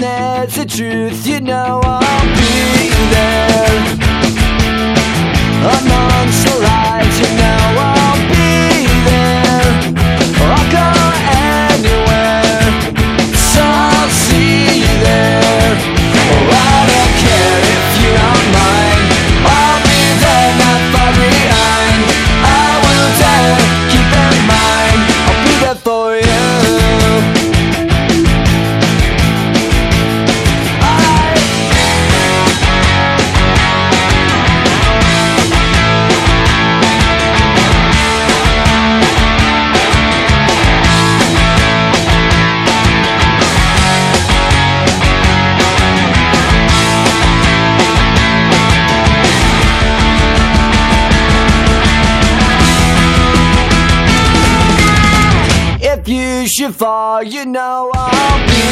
There's that's the truth, you know I'll be you should fall, you know I'll be